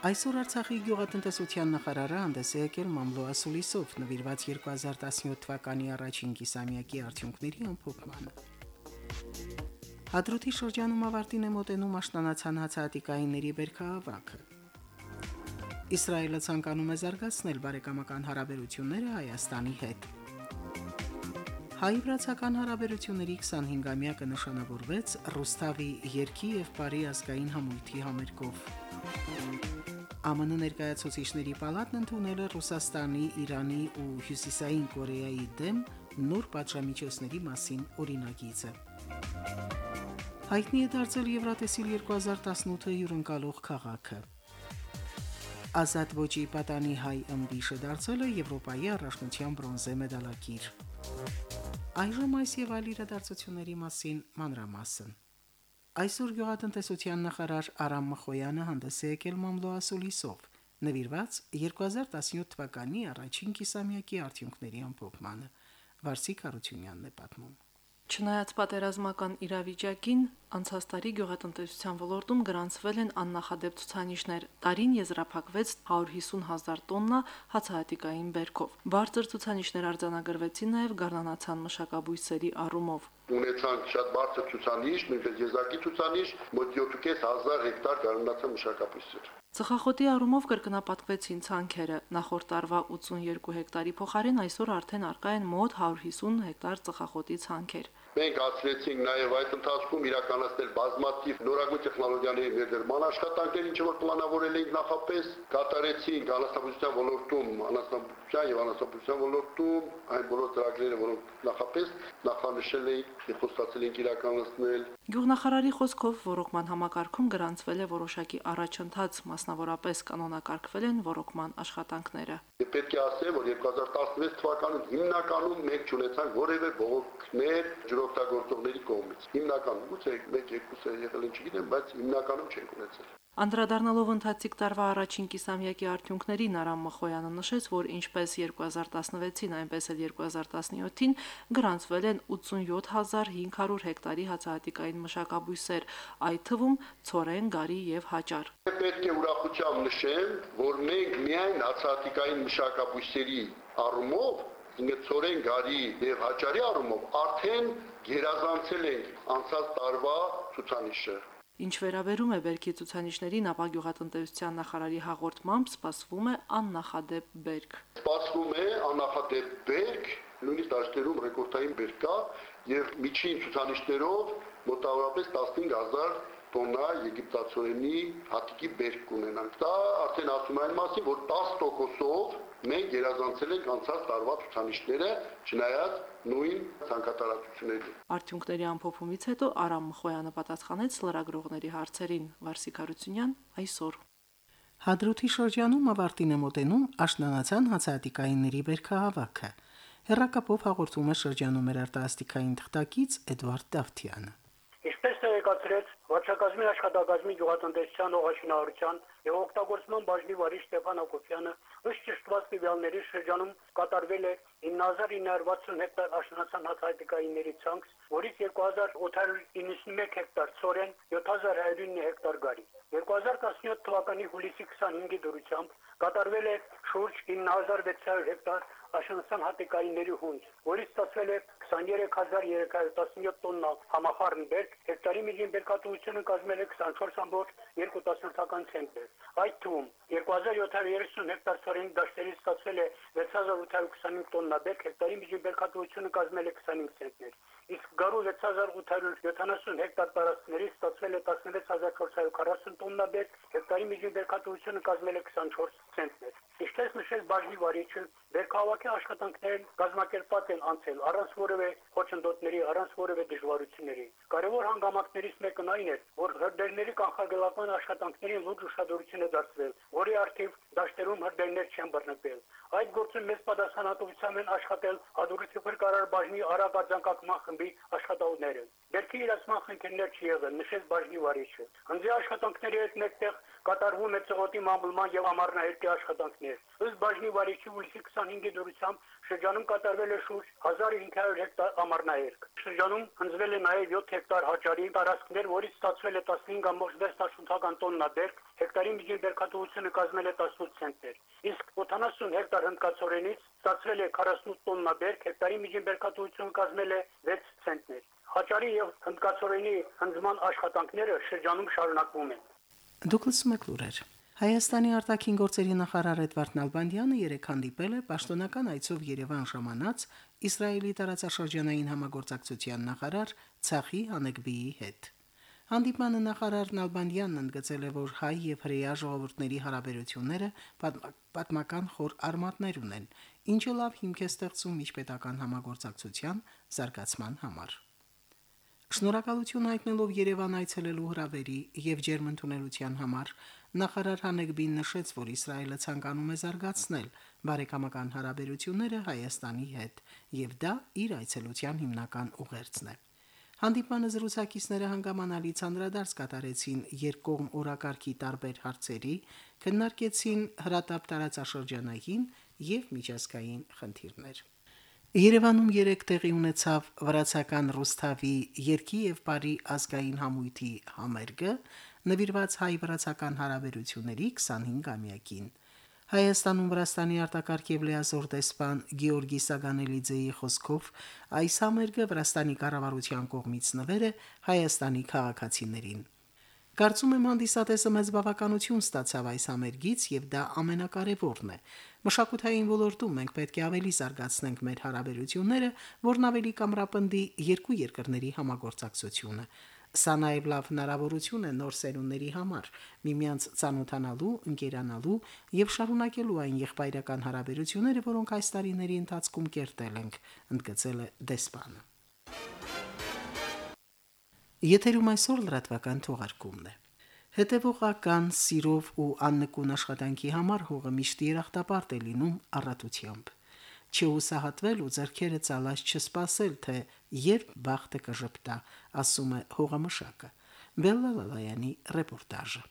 Այսօր Արցախի գյուղատնտեսության նախարարը հանդես է եկել Մամլո Ասուլիսով նվիրված 2017 թվականի առաջին կիսամյակի արդյունքների ամփոփմանը։ Հադրութի շրջանում ավարտին է մոտենում աշնանացան հացահատիկայինների բերքահավաքը։ Իսրայելը ցանկանում է զարգացնել բարեկամական հարաբերությունները Հայաստանի հետ։ Հայ-վրացական հարաբերությունների 25-ամյակը նշանավորվեց Ռուստավի երկի եւ Փարի ազգային համույթի համերգով։ ԱՄՆ ներկայացուցիչների պալատն ընդունել է Ռուսաստանի, Իրանի ու Հյուսիսային Կորեայի դեմ նոր պատժամիջոցների մասին օրինագիծը։ Հայտնի է դարձել Եվրատեսիլ 2018-ը հյուրընկալող քաղաքը։ Ազատ ոչի պատանի հայ ըմբիշը դարձել է Եվրոպայի առաջնության բրոնզե մեդալակիր։ Այժմ այս եւ այլ իրադարձությունների մասին մանրամասն։ Այսօր գյուղատնտեսության նախարար Արամ Մխոյանը հանդես է եկել Մամլոասուլիսով, նվիրված 2017 թվականի առաջին կիսամյակի արդյունքների ամփոփմանը։ Վարսիկ Հարությունյանն է պատմում. Չնայած պատերազմական իրավիճակին, անցած տարի գյուղատնտեսության ոլորտում գրանցվել են աննախադեպ ցուցանիշներ։ Տարին եզրափակվեց 150 հազար տոննա հացահատիկային բերքով։ Բարձր ցուցանիշներ արձանագրվեցին նաև գառնանացան մշակաբույսերի առումով ունեցանք շատ բարձր ցուցանիշ, նույնպես եզակի ցուցանիշ, մոտ 7.500 հեկտար գարնանացան մշակաբույսեր։ Ծխախոտի առումով կրկնապատկվեցին ցանքերը։ Նախորդ տարվա 82 հեկտարի փոխարեն այսօր արդեն արկա են մոտ 150 հեկտար ծխախոտի ցանքեր։ Մենք հասցրեցինք նաև այդ ընթացքում իրականացնել բազմաթիվ նորագույն տեխնոլոգիաների ներդրման աշխատանքներ, ինչ որ պլանավորել էինք նախապես, կատարեցինք անասնաբուժության ոլորտում, անասնաբուժության եւ անասնաբուժության ոլորտում այն բոլոր ծրագրերը, որոնք նախապես նախանշել էինք խոստացել էինք իրականացնել։ Գյուղնախարարի խոսքով ռոռոկման համակարգում գրանցվել է որոշակի առաջընթաց, մասնավորապես կանոնակարգվել են ռոռոկման աշխատանքները։ պետք է ասեմ, որ 2016 թվականում հիմնականում մենք չունեցանք որևէ բողոքներ ջրօգտագործողների կողմից։ Հիմնականում գուցե 1-2-ը եղել են, չգիտեմ, բայց հիմնականում չենք ունեցել։ Անդրադառնալով ընթացիկ տարվա առաջին կիսամյակի արդյունքներին Արամ Մխոյանը նշեց, որ ինչպես 2016-ին, այնպես էլ 2017-ին գրանցվել են 87500 հեկտարի հացահատիկային մշակաբույսեր, այդ թվում ցորեն, գարի եւ հաճար։ Պետք է ուրախությամբ նշեմ, որ մենք միայն հացահատիկային մշակաբույսերի առումով ցորեն գարի եւ հաճարի առումով արդեն գերազանցել ենք անցած տարվա ցուցանիշը Ինչ վերաբերում է Բերքի ցուցանիշներին, ապա գյուղատնտեսության նախարարի հաղորդմամբ սպասվում է աննախադեպ Բերք։ Սպասվում է աննախադեպ Բերք, նույնիսկ դաշտերում ռեկորդային Բերք կա եւ միջին ցուցանիշներով մոտավորապես 15000 տոննա եգիպտացորենի հատիկի բերք կունենանք։ Դա արդեն ասում է այն մասին, որ 10%-ով մենք երազանցել ենք անցած տարվա ցուցանիշները, չնայած նույն ցանկատարածություններին։ Արդյունքների ամփոփումից հետո Արամ Մխոյանը պատասխանեց լրագրողների հարցերին։ Վարսիկ Հարությունյան այսօր Հադրութի շրջանում ավարտին է մոտենում աշնանացան հացահատիկայինների βέρքահավաքը։ Հերրակապով հաղորդում է շրջանում մեր արտասթիկային թղթակից Էդվարդ Դավթյանը։ Ինչպես տեղեկացրեց Վարչակազմի աշխատակազմի գյուղատնտեսության օղաշինարարության եւ օգտագործման բաժնի վարիչ Ստեփան Ակոբյանը, ըստ ճշտված տվյալների շրջանում կատարվել է 9960 հեկտար աշնանացան հացահատիկայինների ցանք, որից 2891 հեկտար ծորեն, 7109 հեկտար գարի։ 2017 թվականի հուլիսի 25-ի դուրսությամբ կատարվել է շուրջ 9600 հեկտար աշնանացան հատիկայինների հունձ, որից ստացվել է 23317 տոննա համախառն բերք, հեկտարի միջին բերքատվությունը կազմել է 24.2 ցենտներ։ Այդ թվում 2730 հեկտար ծորենի դաշտերից ստացվել է 6825 տոննա բերք, հեկտարի միջին բերքատվությունը կազմել է 25 ցենտներ։ Իսկ գարու 6870 հեկտար տարածքներից ստացվել է 16440 տոննա բերք, հեկտարի միջին բերքատվությունը կազմել է 24 ցենտներ։ Ինչպես նշեց բաժնի վարիչը, Բերքահավաքի աշխատանքներն կազմակերպված են անցել առանց որևէ խոչընդոտների, առանց որևէ դժվարությունների։ Կարևոր հանգամանքներից մեկն այն է, որ հրդեհների կանխարգելական աշխատանքներին լուրջ ուշադրություն է դարձվել, որի արդիվ դաշտերում հրդեհներ չեն բռնկվել։ Այդ գործում մեծ պատասխանատվությամբ են աշխատել Ադուրիթի փրկարար բաժնի արագ արձանկակման խմբի աշխատողները։ Դերքի իրացման խնդիրներ չի եղել, նշեց բաժնի վարիչը։ Հնձի աշխատանքների հետ մեկտեղ կատարվում է ծղոտի մամուլման եւ ամառնահերկի աշխատանքներ։ Ըստ բաժնի վարիչի հուլիսի 25-ի դուրսությամբ շրջանում կատարվել է շուրջ 1500 հեկտար ամառնահերկ։ Շրջանում հնձվել է նաև 7 հեկտար հաճարի տարածքներ, որից ստացվել է 15.6 տոննա բերք, հեկտարի միջին բերքատվությունը կազմել է 18 ցենտներ։ Իսկ 70 հեկտար հնդկացորենից ստացվել է 48 տոննա բերք, հեկտարի միջին բերքատվությունը կազմել է 6 ցենտներ։ Հաճարի եւ հնդկացորենի հնձման աշխատանքները շրջանում շարունակվում են։ Դուկլաս Մակլուրեր Հայաստանի արտաքին գործերի նախարար Էդվարդ Նալբանդյանը երեկ հանդիպել է պաշտոնական այցով Երևան ժամանած Իսրայելի տարածաշրջանային համագործակցության նախարար Ցախի Հանեկբիի հետ։ Հանդիպմանը նախարար Նալբանդյանն ընդգծել է, որ հայ եւ հրեա ժողովուրդների հարաբերությունները պատմական խոր արմատներ ունեն, ինչը լավ հիմք է ստեղծում միջպետական համագործակցության զարգացման համար։ Շնորհակալություն հայտնելով Երևան այցելելու հրավերի եւ ջերմընդունելության համար նախարար Հանեգբին նշեց, որ Իսրայելը ցանկանում է զարգացնել բարեկամական հարաբերությունները Հայաստանի հետ եւ դա իր այցելության հիմնական ուղերձն է։ Հանդիպանը զրուցակիցները հանգամանալի ցանդրադարձ կատարեցին երկկողմ օրակարգի տարբեր հարցերի, քննարկեցին հրատապ տարածաշրջանային եւ միջազգային խնդիրներ։ Երևանում երեք տեղի ունեցավ վրացական Ռուսթավի երկի եւ Պարի ազգային համույթի համերգը, նվիրված հայ-վրացական հարաբերությունների 25-ամյակին։ Հայաստանում Վրաստանի արտակարգ եւ լիազոր դեսպան Գեորգի Սագանելիձեի խոսքով այս համերգը Վրաստանի կառավարության կողմից նվեր է Հայաստանի քաղաքացիներին։ Կարծում եմ հանդիսատեսը մեծ բավականություն ստացավ այս ամերգից եւ դա ամենակարևորն է։ Մշակութային ոլորտում մենք պետք է ավելի զարգացնենք մեր հարաբերությունները, որն ավելի կամրապնդի երկու երկրների համագործակցությունը։ Սա նաև լավ հնարավորություն է նոր սերունդների համար՝ միմյանց ծանոթանալու, ընկերանալու եւ շարունակելու այն եղբայրական հարաբերությունները, որոնք այս տարիների ընթացքում կերտել ենք, ընդգծել է դեսպանը։ Եթերում այսօր լրատվական թողարկումն է։ Հետևողական սիրով ու աննկուն աշխատանքի համար հողը միշտ երախտապարտ է լինում առատությամբ չուսահատվել ու зерքերը ցալած չսпасել, թե երբ բախտը կժպտա, ասում է հողամշակը։ Բելլալալայանի ռեպորտաժը։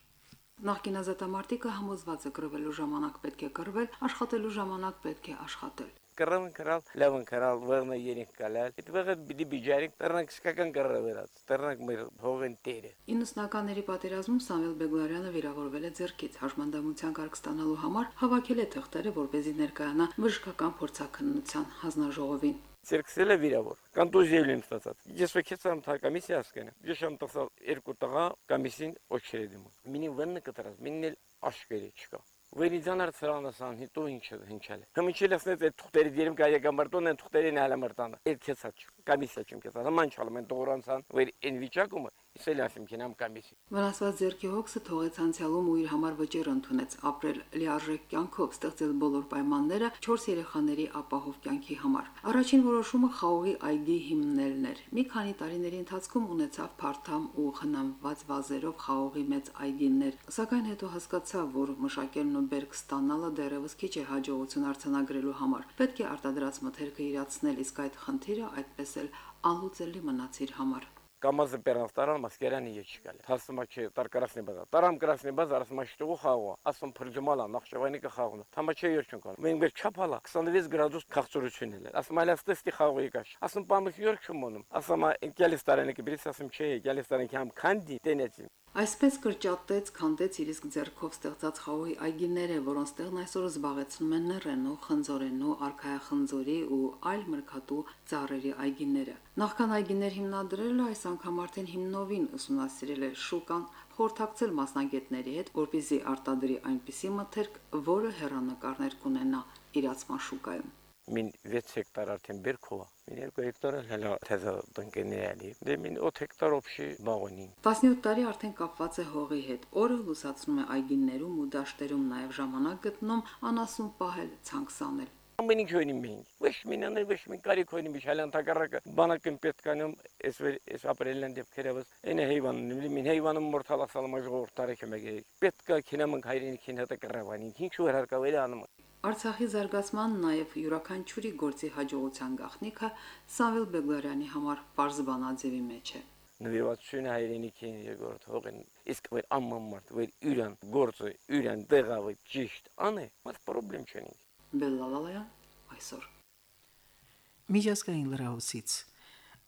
Նախկին ազատամարտիկը համոզված է գրվելու ժամանակ պետք է գրվել, աշխատելու ժամանակ պետք է աշխատել կռն կրալ, լավն կրալ, վղնը երենք կալալ։ Այդ վղը պիտի բիջարիկ տրնակ սկական կռվերած, տրնակ մեր հողեն տերը։ 90-ականների պատերազմում Սամվել Բեգլարյանը վիրավորվել է ձեռքից, հաշմանդամության կարգ ստանալու համար հավաքել է թղթերը, որպեսզի ներկայանա բժշկական փորձաքննության հանձնաժողովին։ Ցերքսել է վիրավոր։ Կոնտուզիա ունեմ ստացած։ Ես վեկեցամ թա կոմիսիա ասկանը։ Ես եմ տասալ երկու տղա կոմիսին օչերեդում։ Մինի վենը կտրած, մինի աշկերի չկա։ Վերիձանար ծրանասան հիտո ինչը հնչել։ Հմիչել ասնեց այդ թուղթերի դերում կայակամարտոն են թուղթերին հալամարտանը։ Այդ քեցած կոմիսիա չեմ քեցած։ Ման չալում են տողորանցան։ Վեր այն վիճակումը Իսել ասիմ կենամ կամիսի։ Վնասված ձերքի հոգսը թողեց անցյալում ու իր համար վճիռ ընդունեց. Ապրել լիարժեք կյանքով, ստեղծել բոլոր պայմանները 4 երեխաների ապահով կյանքի համար։ Առաջին որոշումը խաղողի այգի հիմնելն էր։ Մի քանի տարիների ընթացքում ունեցավ փարթամ ու խնամված վազերով խաղողի մեծ այգիներ, սակայն հետո հասկացավ, որ մշակելն ու բերք ստանալը դեռևս քիչ է հաջողություն արձանագրելու համար։ Պետք է արտադրած մթերքը իրացնել, իսկ այդ խնդիրը այդպես էլ անլուծելի մնաց իր համար։ կամազը բերանստարան մաս գերանի եկի գալ հասմա քե տար կրասնի բազա տարամ կրասնի բազա արս մաշտու խաղա ասում փրջմալա նախշավայնի կխաղնա թամաչե երկուն կան մենք գեր չափալա 26 գրադուս քաղցրություն էլ ասում այլաստե ստի խաղը եկաշ ասում պամիք յորք մոնում ասում ինքելիս տարենի կբրիս ասում չէ գալիս տարենի կամ քանդի տենեցին Այսպես կրճատեց, քանդեց իր իսկ ձեռքով ստեղծած խաղողի այգիները, որոնց տեղն այսօր զբաղեցնում են նռենու, խնձորենու, արքայախնձորի ու այլ մրգատու ծառերի այգիները։ Նախքան այգիներ հիմնադրելը այս անգամ արդեն հիմնովին ուսումնասիրել է շուկան, խորհրդակցել մասնագետների հետ, որպեսզի արտադրի այնպիսի մթերք, որը հերանեկարներ կունենա իրացման շուկայում մին 6 հեկտար արդեն բերքով մին 2 հեկտար հələ թեզա տնկենեալի դե մին 8 հեկտար օբշի բաղոնի 17 տարի արդեն կապված է հողի հետ օրը լուսացնում է այգիներում ու դաշտերում նաև ժամանակ գտնում անասուն պահել ցանքսանել Ամեն ինչ ունի մենք։ Ոչ մինանը ոչ մին կարիք ունի միջալան տակարակը բանակն պետքանում էս էս ապրելն դեպքերևս այնը հեյվանն մին հեյվանում մորթալասալ մաժողովրդ տարեքը մեկ պետքա քինամն հայրենիքին հետը կռավանին ինչու էր հարկավերը անում Արցախի զարգացման նաև յուրաքանչյուրի գործի հաջողության գաղտնիքը Սամվել Բեգլարյանի համար Պարզբանաձևի մեջ է նվիրվածությունը հայրենիքին երկրորդ հողին իսկ որ ամման մարդ որ յուրան գործը յուրան դեղավը ճիշտ անե մատ խնդրեմ չունի Բելլալալայան այսօր։ Միջազգային լրահոսից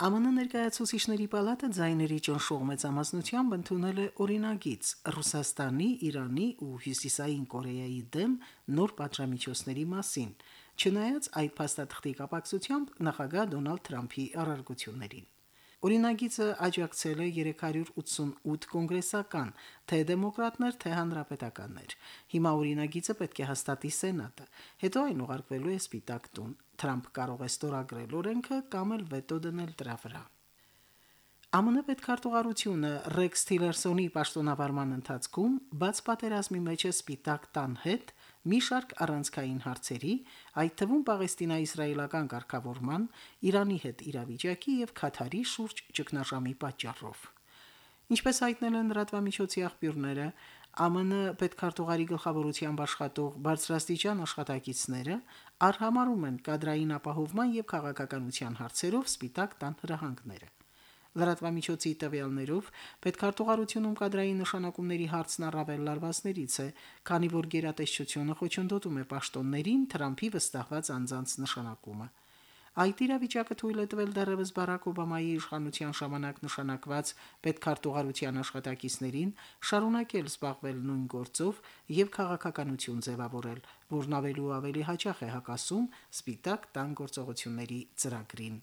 ԱՄՆ ներկայացուցիչների պալատը ձայների ճնշող մեծամասնությամբ ընդունել է օրինագիծ Ռուսաստանի, Իրանի ու Հյուսիսային Կորեայի դեմ նոր պատժամիջոցների մասին, չնայած այդ փաստաթղթի կապակցությամբ նախագահ Դոնալդ Թրամփի առարգություններին։ Օրինագիծը աջակցել է 388 կոնգրեսական, թե դեմոկրատներ, թե հանրապետականներ։ Հիմա օրինագիծը պետք է հաստատի Սենատը, հետո այն ուղարկվելու է Սպիտակ տուն։ Թրամփ կարող է ստորագրել օրենքը կամ էլ վետո դնել դրա վրա։ ԱՄՆ պետքարտուղարությունը Ռեքս Թիլերսոնի պաշտոնավարման ընթացքում բաց պատերազմի մեջ է Սպիտակ տան հետ մի շարք առանցքային հարցերի, այդ թվում Պաղեստինա-իսրայելական ղեկավարման, Իրանի հետ իրավիճակի եւ Քաթարի շուրջ ճգնաժամի պատճառով։ Ինչպես հայտնել են լրատվամիջոցի աղբյուրները, ԱՄՆ պետքարտուղարի գլխավորությամբ աշխատող բարձրաստիճան աշխատակիցները արհամարում են կադրային ապահովման եւ քաղաքականության հարցերով սպիտակ տան հրահանգները։ Լրատվամիջոցի տվյալներով պետքարտուղարությունում կադրային նշանակումների հարցն առավել լարվածներից է, քանի որ գերատեսչությունը խոչընդոտում է պաշտոններին Թրամփի վստահված անձանց նշանակումը։ Այդ իրավիճակը թույլ է տվել դեռևս Բարակ Օբամայի իշխանության ժամանակ նշանակված պետքարտուղարության աշխատակիցներին շարունակել զբաղվել նույն գործով եւ քաղաքականություն ձևավորել, որն ավելի ու ավելի հաճախ է հակասում սպիտակ տան գործողությունների ծրագրին։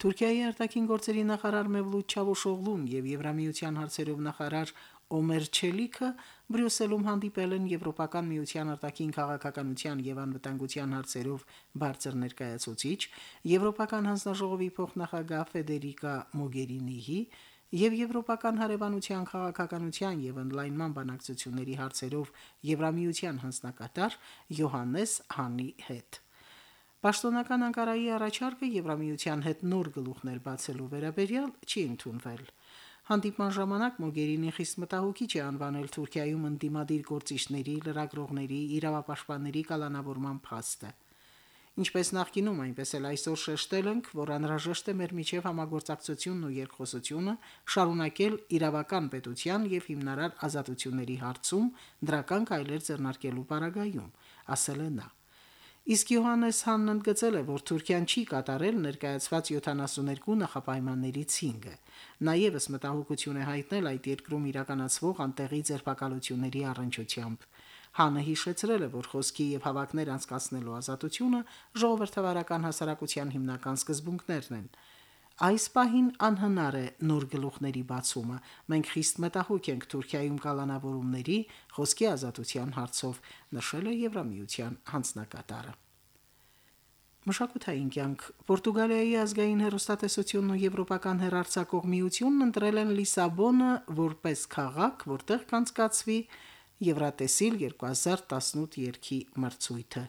Թուրքիայի արտաքին գործերի նախարար Մևլութ Չավուշօղլուն եւ Եվրամիության հարցերով նախարար Օմեր Չելիքը Բրյուսելում հանդիպել են Եվրոպական միության արտաքին քաղաքականության եւ անվտանգության հարցերով բարձր ներկայացուցիչ, Եվրոպական հանձնաժողովի փոխնախագահ Ֆեդերիկա Մոգերինիի եւ Եվրոպական հարևանության քաղաքականության եւ ընդլայնման բանակցությունների հարցերով Եվրամիության հանձնակատար Յոհաննես Հանի հետ։ Պաշտոնական Անկարայի առաջարկը Եվրամիության հետ նոր գլուխներ բացելու վերաբերյալ չի ընդունվել։ Հանդիպման ժամանակ Մոգերինի խիստ մտահոգիչ է անվանել Թուրքիայում ընդդիմադիր գործիչների, լրագրողների, իրավապաշտպանների կալանավորման փաստը։ Ինչպես նախկինում, այնպես էլ այսօր շեշտել ենք, որ անհրաժեշտ է մեր միջև համագործակցությունն ու երկխոսությունը շարունակել իրավական պետության եւ հիմնարար ազատությունների հարցում դրական կայլեր ձեռնարկելու պարագայում, ասել է նա. Իսկ Յոհաննես Հանն ընդգծել է, որ Թուրքիան չի կատարել ներկայացված 72 նախապայմաններից 5-ը։ Նաև մտահոգություն է հայտնել այդ երկրում իրականացվող անտեղի ձերբակալությունների առնչությամբ։ Հանը հիշեցրել է, որ խոսքի եւ հավաքներ անցկացնելու ազատությունը ժողովրդավարական հասարակության հիմնական սկզբունքներն են։ Այս պահին անհնար է նոր գլուխների բացումը։ Մենք խիստ մտահոգ ենք Թուրքիայում կալանավորումների խոսքի ազատության հարցով, նշել է Եվրամիության հանձնակատարը։ Մշակութային կյանք Պորտուգալիայի ազգային հերոստատեսությունն ու Եվրոպական հերարցակող միությունն ընտրել են Լիսաբոնը որպես քաղաք, որտեղ կանցկացվի Եվրատեսիլ 2018 երկի մրցույթը։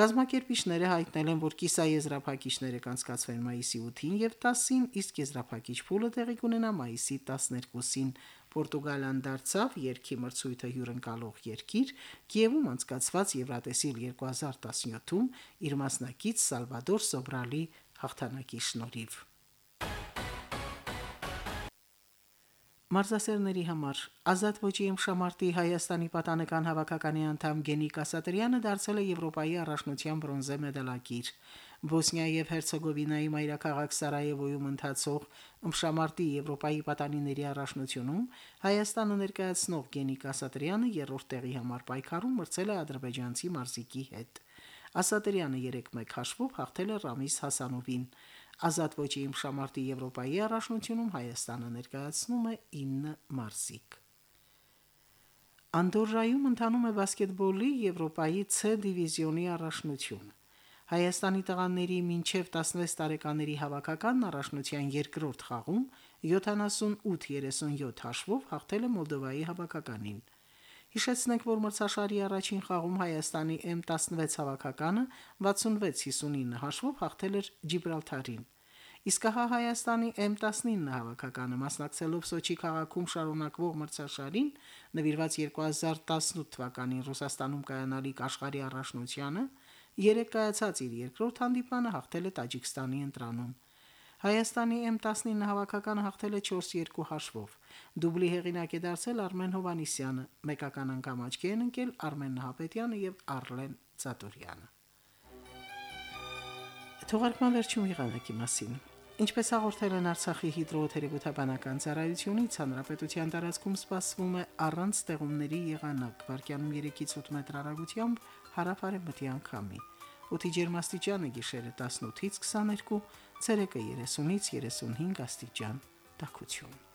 Գազམ་ակերպիչները հայտնել են, որ կիսաեզրափակիչները կանցկացվեն մայիսի 8-ին եւ 10-ին, իսկ եզրափակիչ փուլը տեղի կունենա մայիսի 12-ին։ Պորտուգալիան դարձավ երկի մրցույթը հյուրընկալող երկիր, Կիևում անցկացված Եվրատեսիլ 2017-ում իր մասնակից Սալվադոր Սոբրալի հաղթանակի շնորհիվ։ Մարզասերների համար. Ազատ ոչի ըմշամարտի Հայաստանի պատանեկան հավաքականի անդամ Գենիկ Ասատրյանը դարձել է Եվրոպայի առաջնության բրոնզե մեդալակիր։ Բոսնիայի եւ Հերցեգովինայի մայրաքաղաք Սարայևոյում ընթացող ըմշամարտի Եվրոպայի պատանիների առաջնությունում Հայաստանը ներկայացնող Գենիկ Ասատրյանը երրորդ տեղի համար պայքարում մրցել է ադրբեջանցի մարզիկի հետ։ Ասատրյանը 3-1 հաշվով հաղթել է Ռամիս Հասանովին։ Ազատ ոչի իմշամարտի Եվրոպայի առաջնությունում Հայաստանը ներկայացնում է 9 մարզիկ։ Անդորրայում ընթանում է բասկետբոլի Եվրոպայի C դիվիզիոնի առաջնությունը։ Հայաստանի տղաների մինչև 16 տարեկաների հավաքական առաջնության երկրորդ խաղում 78-37 հաշվով հաղթել է Մոլդովայի հավաքականին։ Հիշեցնենք, որ մրցաշարի առաջին խաղում Հայաստանի M16 հավաքականը 66-59 հաշվով հաղթել էր Ջիբրալթարին։ Իսկ հա Հայաստանի M19 հավաքականը մասնակցելով Սոչի քաղաքում շարունակվող մրցաշարին, նվիրված 2018 թվականին Ռուսաստանում կայանալիք աշխարհի առաջնությանը, երեք կայացած իր երկրորդ հանդիպանը հաղթել է Տաջիկստանի ընտրանում։ Հայաստանի M19 հավաքականը հաղթել է 4-2 հաշվով։ Դուբլի հեղինակ է դարձել Արմեն Հովանիսյանը, մեկական անգամ աչքի են ընկել Արմեն Նահապետյանը եւ Արլեն Ծատուրյանը։ Թողարկման վերջում եղանակի մասին։ Ինչպես հաղորդել են Արցախի հիդրոթերապևտաբանական ծառայությունից, հանրապետության տարածքում սպասվում է առանց ստեղումների եղանակ, վարկյանում 3-ից 8 մետր հեռագությամբ հարավարեմտյան քամի։ Օդի ջերմաստիճանը գիշերը 18-ից 22, ցերեկը 30-ից 35 աստիճան։ Տաքություն։